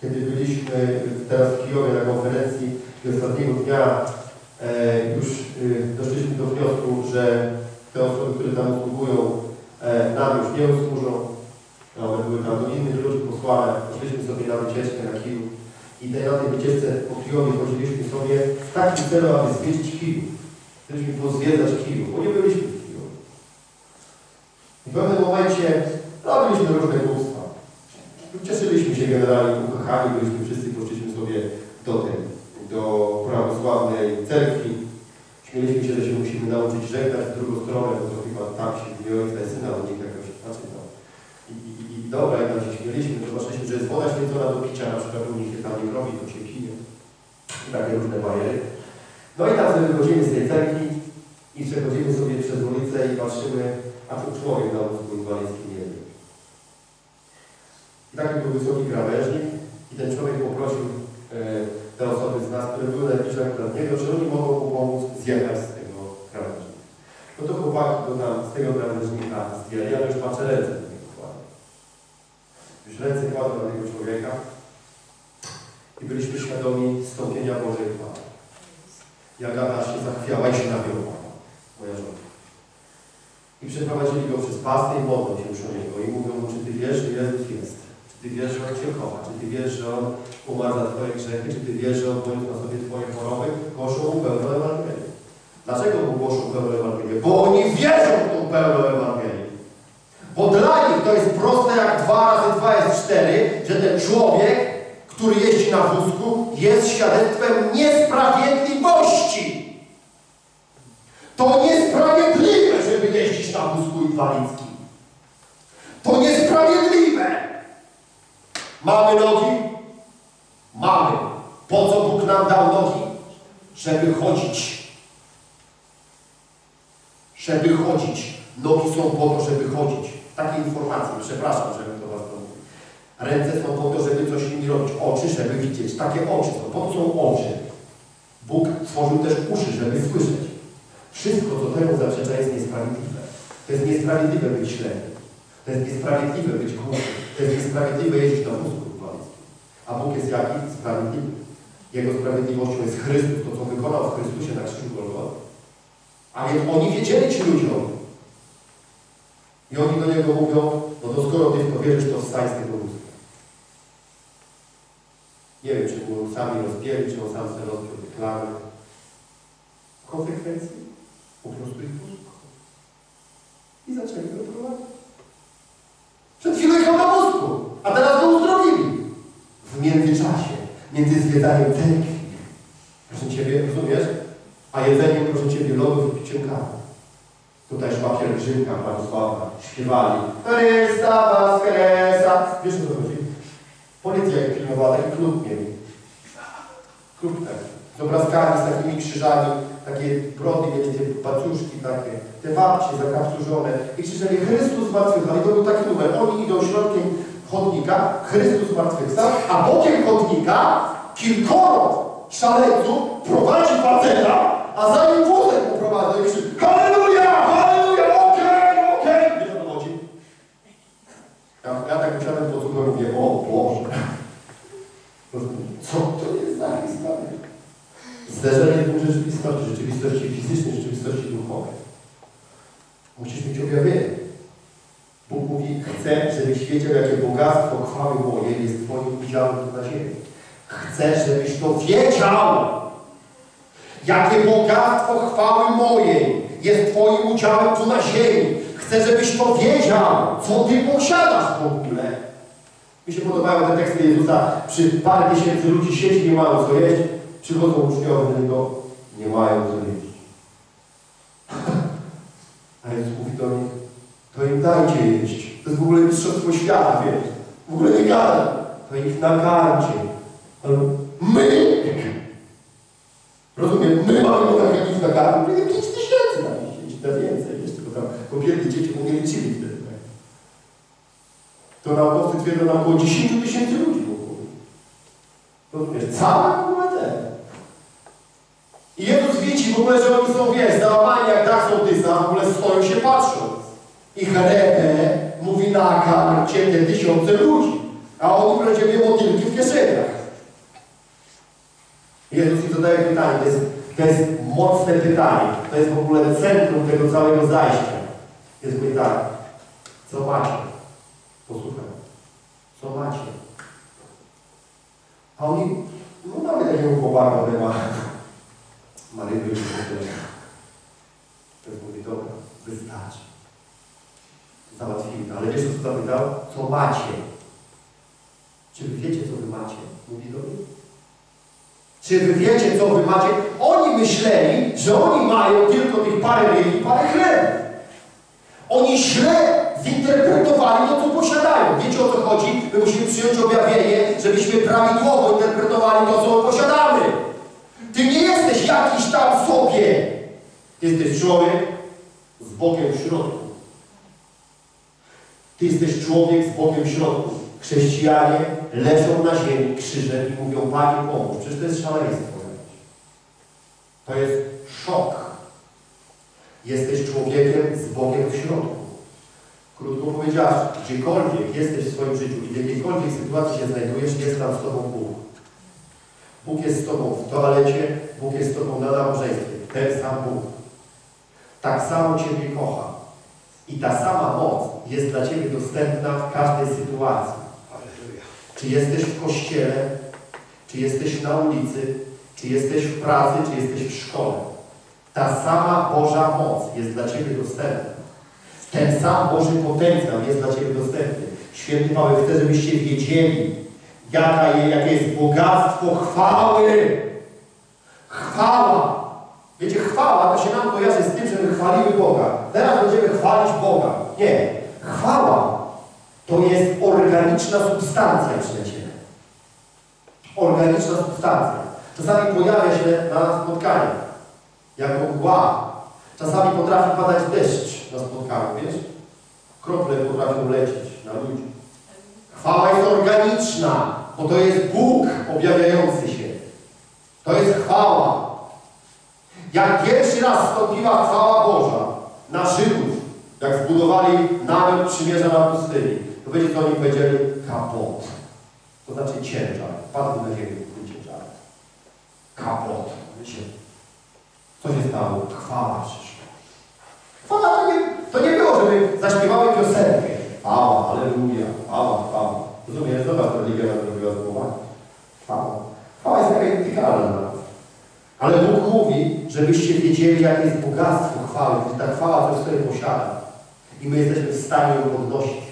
Kiedy byliśmy teraz w Kijowie na konferencji i ostatniego dnia e, już e, doszliśmy do wniosku, że te osoby, które tam usługują, e, nam już nie usłużą. No, one były tam do innych ludzi posłane. Poszliśmy sobie na wycieczkę na Kijów. I na tej wycieczce po Kijowie chodziliśmy sobie w takim celu, aby zwiedzić Kijów. Chcieliśmy pozwiedzać Kijów, bo nie byliśmy w Kijowie. I w pewnym momencie robiliśmy różne głupstwa. Cieszyliśmy się generalnie, ukochani byliśmy wszyscy, poszliśmy sobie do tej, do prawosławnej cerkwi. Śmieliśmy się, że się musimy nauczyć żegnać w drugą stronę, bo to chyba tam się w ojca syna od nich jakoś, znaczy no. I, i, i dobra, i tam się śmieliśmy, zobaczyliśmy, że jest woda święcona do picia, na przykład u nich się tam nie robi, to się pije. I takie różne bajery. No i tam sobie wychodzimy z tej cerkwi i przechodzimy sobie przez ulicę i patrzymy, a tu człowiek na wózku inwalidzkim jedzie. Był i ten człowiek poprosił e, te osoby z nas, które były najbliżej akurat niego, czy oni mogą mu pomóc zjechać z tego krawężnika. No to chłopaki go tam z tego krawężnika zdjęli, ale już patrzę ręce do niego kładę. Już ręce kładę na tego człowieka i byliśmy świadomi stąpienia Bożej chwały. Jak się zachwiała i się nabiła, moja żona. I przeprowadzili go przez pasty i modlą się przy niego i mówią mu, czy Ty wiesz, że Jezus Ty wiesz, że On Cię kocha? Czy Ty wiesz, że On umarł za Twoje grzechy? Czy Ty wiesz, że On poniósł na sobie Twoje choroby? Głoszą pełną Ewangelię. Dlaczego głoszą pełną Ewangelię? Bo oni wierzą w tą pełną Ewangelię. Bo dla nich to jest proste jak dwa razy dwa jest cztery, że ten człowiek, który jeździ na wózku, jest świadectwem niesprawiedliwości. To niesprawiedliwe, żeby jeździć na wózku inwalidzkim. To niesprawiedliwe. Mamy nogi? Mamy. Po co Bóg nam dał nogi? Żeby chodzić. Żeby chodzić. Nogi są po to, żeby chodzić. Takie informacje, przepraszam, żebym to was mówił. Ręce są po to, żeby coś nimi robić. Oczy, żeby widzieć. Takie oczy są. Po to są oczy. Bóg stworzył też uszy, żeby słyszeć. Wszystko, co temu zaprzecza, jest niesprawiedliwe. To jest niesprawiedliwe być ślepy. To jest niesprawiedliwe być głuchy. To jest niesprawiedliwe jeździć na wózku. A Bóg jest jaki? Sprawiedliwy. Jego sprawiedliwością jest Chrystus, to co wykonał w Chrystusie na krzyżu Golgoty. A więc oni wiedzieli ci ludziom. I oni do Niego mówią, no to skoro Ty w to wierzysz, to wstań z tego wózka. Nie wiem, czy mu sami rozpięli, czy on sam sobie rozpiął te klamy. Konsekwencji po prostu ich posłuchał. I zaczęli go prowadzić. Przed chwilą jechał na wózku, a teraz go uzdrowili. W międzyczasie, między zwiedzaniem cerkwi, proszę Ciebie, rozumiesz? A jedzeniem, proszę Ciebie, lodów i piciem. Tutaj szła pielgrzymka prawosławna, śpiewali Chrysta Waskresa. Wiesz co chodzi? Policja jak pilnowała, taki klub mieli. Klub taki. Z obrazkami, z takimi krzyżami, takie brody mieli, te pacuszki takie, te babcie zakapturzone i krzyczeli Chrystus zmartwychwstał. I to był taki numer. Oni idą środkiem chodnika, Chrystus zmartwychwstał, a bokiem chodnika kilkoro szaleńców prowadzi faceta, a za nim wózek poprowadza i krzyczy Halleluja! Halleluja! Okej! Okej! Wiesz o co chodzi? Ja, ja tak pod słucham i mówię, o Boże. Co to jest za historia? Zderzenie dwóch rzeczywistości, rzeczywistości fizycznej, rzeczywistości duchowej. Musisz mieć objawienie. Bóg mówi, chcę, żebyś wiedział, jakie bogactwo chwały mojej jest Twoim udziałem tu na ziemi. Chcę, żebyś to wiedział. Jakie bogactwo chwały mojej jest Twoim udziałem tu na ziemi. Chcę, żebyś to wiedział, co Ty posiadasz w ogóle. Mi się podobają te teksty Jezusa. Przy parę tysięcy ludzi siedzi, nie mają co jeść. Przychodzą uczniowie do niego, nie mają co jeść. A Jezus mówi do nich, to im dajcie jeść. To jest w ogóle mistrzostwo świata, wiesz. W ogóle nie gada. To ich nakarmcie. Ale my, rozumiem, my mamy nakarmić ich nakarmić, to 5 tysięcy na dzieci, na więcej, wiesz, tylko tam kobiety, dzieci, bo nie liczyli wtedy. tak. To naukowcy twierdzą, nam około 10 tysięcy ludzi było. Rozumiesz, całe w ogóle te. I Jezus widzi w ogóle, że oni są, wiesz, załamani jak tak są tysa, w ogóle stoją się patrzą. I Cherebe mówi nakarmcie te tysiące ludzi. A oni będą ciebie motylki w kieszeniach. Jezus im zadaje pytanie, to jest, to jest mocne pytanie, to jest w ogóle centrum tego całego zajścia. Jest tak, co macie? Posłuchaj, co macie? A oni, no mamy takiego chłopaka, który ma, ma ryby i tyle. To jest mówi, dobra, wystarczy. Załatwili to, ale wiesz co zapytał? Co macie? Czy wy wiecie, co wy macie? Mówi do mnie. Czy wy wiecie, co wy macie? Oni myśleli, że oni mają tylko tych parę ryb i parę chlebów. Oni źle zinterpretowali to, co posiadają. Wiecie o co chodzi? My musimy przyjąć objawienie, żebyśmy prawidłowo interpretowali to, co posiadamy. Ty nie jesteś jakiś tam sobie. Jesteś człowiek z Bogiem w środku. Ty jesteś człowiek z Bogiem w środku. Chrześcijanie leżą na ziemi krzyżem i mówią, Panie pomóż. Przecież to jest szaleństwo. To jest szok. Jesteś człowiekiem z Bogiem w środku. Krótko powiedziawszy, gdziekolwiek jesteś w swoim życiu i w jakiejkolwiek sytuacji się znajdujesz, jest tam z Tobą Bóg. Bóg jest z Tobą w toalecie, Bóg jest z Tobą na nabożeństwie. Ten sam Bóg. Tak samo Ciebie kocha. I ta sama moc jest dla Ciebie dostępna w każdej sytuacji. Czy jesteś w kościele, czy jesteś na ulicy, czy jesteś w pracy, czy jesteś w szkole. Ta sama Boża moc jest dla Ciebie dostępna. Ten sam Boży potencjał jest dla Ciebie dostępny. Święty Paweł chce, żebyście wiedzieli, jaka jakie jest bogactwo chwały. Chwała. Wiecie, chwała to się nam kojarzy z tym, że my chwalimy Boga. Teraz będziemy chwalić Boga. Nie. Chwała to jest organiczna substancja, przyjaciele. Organiczna substancja. Czasami pojawia się na spotkaniach jako mgła. Czasami potrafi padać deszcz na spotkaniu, wiesz? Krople potrafią lecieć na ludzi. Chwała jest organiczna, bo to jest Bóg objawiający się. To jest chwała. Jak pierwszy raz wstąpiła chwała Boża na Żydów, jak zbudowali namiot przymierza na pustyni, to wiecie co oni powiedzieli? Kapot. To znaczy ciężar. Padł na ziemię tym ciężarem. Kapot. Wiecie? Co się stało? Chwała przyszła. Chwała to nie, to nie było, żeby zaśpiewały piosenkę. Chwała, aleluja, chwała, chwała. Rozumiesz? Zobacz, religia nam zrobiła zbudowanie. Chwała. Chwała jest taka indykalna. Ale Bóg mówi, żebyście wiedzieli, jakie jest bogactwo chwały. Ta chwała coś sobie posiada. I my jesteśmy w stanie ją podnosić.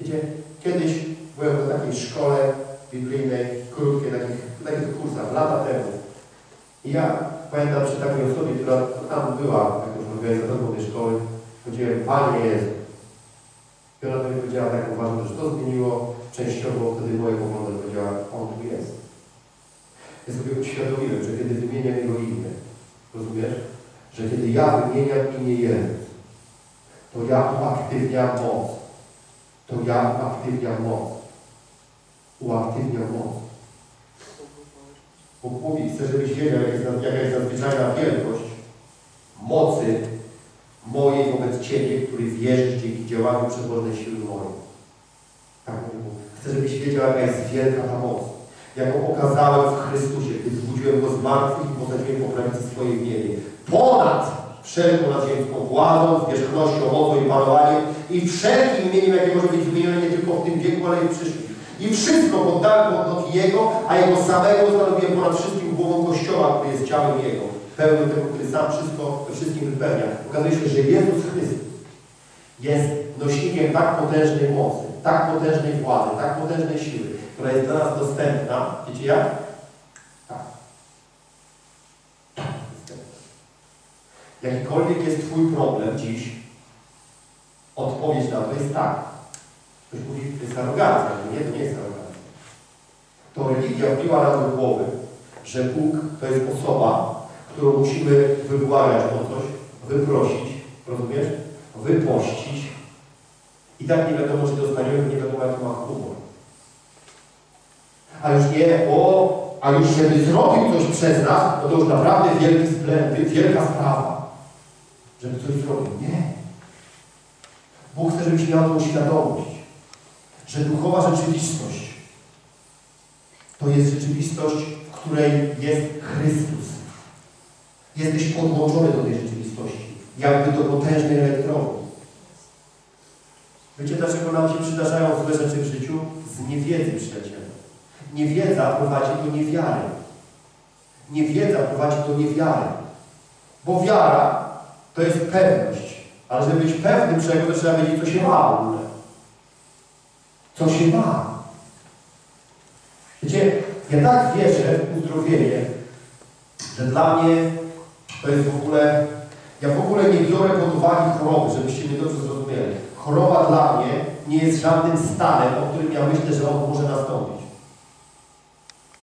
Wiecie, kiedyś byłem na takiej szkole biblijnej, krótkiej, takich, takich kursach, lata temu. I ja pamiętam przy takiej osobie, która tam była, jakąś organizatorką tej szkoły, powiedziałem, Panie Jezu. I ona do mnie powiedziała, tak uważam, że to zmieniło częściowo wtedy moje poglądy. Powiedziała, On tu jest. Ja sobie uświadomiłem, że kiedy wymieniam Jego imię, rozumiesz? Że kiedy ja wymieniam imię Jezus, to ja uaktywniam moc. To ja uaktywniam moc. Uaktywniam moc. Bóg mówi, chcę, żebyś wiedział, jaka jest nadzwyczajna wielkość mocy mojej wobec Ciebie, który wierzysz dzięki działaniu przewożnej siły mojej. Tak. Chcę, żebyś wiedział, jaka jest wielka ta moc. Jaką okazałem w Chrystusie, gdy zbudziłem Go z martwych i posadziłem po prawicy swojej w niebie. Ponad wszelką nadziemską władzą, zwierzchnością, mocą i panowaniem i wszelkim imieniem, jakie może być wymienione nie tylko w tym wieku, ale i w przyszłym. I wszystko poddałem pod Jego, a Jego samego stanowiłem ponad wszystkim głową Kościoła, który jest ciałem Jego. Pełnym tego, który sam wszystko we wszystkim wypełnia. Okazuje się, że Jezus Chrystus jest nośnikiem tak potężnej mocy, tak potężnej władzy, tak potężnej siły, która jest dla nas dostępna. Wiecie jak? Tak. Tak. Jakikolwiek jest Twój problem dziś, odpowiedź na to jest tak. Ktoś mówi, to jest arogancja. Nie, to nie jest arogancja. To religia wbiła nam do głowy, że Bóg to jest osoba, którą musimy wybłagać o coś, wyprosić, rozumiesz? Wypościć. I tak nie wiadomo, czy dostaniemy, nie wiadomo, jaki ma humor. A już nie, o, a już żeby zrobił coś przez nas, no to już naprawdę wielki splendor, wielka sprawa. Żeby coś zrobił. Nie. Bóg chce, żebyś miał tą świadomość, że duchowa rzeczywistość to To jest rzeczywistość, w której jest Chrystus. Jesteś podłączony do tej rzeczywistości, jakby do potężnej elektrowni. Wiecie, dlaczego nam się przydarzają złe rzeczy w życiu? Z niewiedzy, przyjaciele. Niewiedza prowadzi do niewiary. Niewiedza prowadzi do niewiary. Bo wiara to jest pewność. Ale żeby być pewnym czegoś, trzeba wiedzieć, co się ma w ogóle. Co się ma. Wiecie, ja tak wierzę w uzdrowienie, że dla mnie to jest w ogóle... Ja w ogóle nie biorę pod uwagę choroby, żebyście mnie dobrze zrozumieli. Choroba dla mnie nie jest żadnym stanem, o którym ja myślę, że on może nastąpić.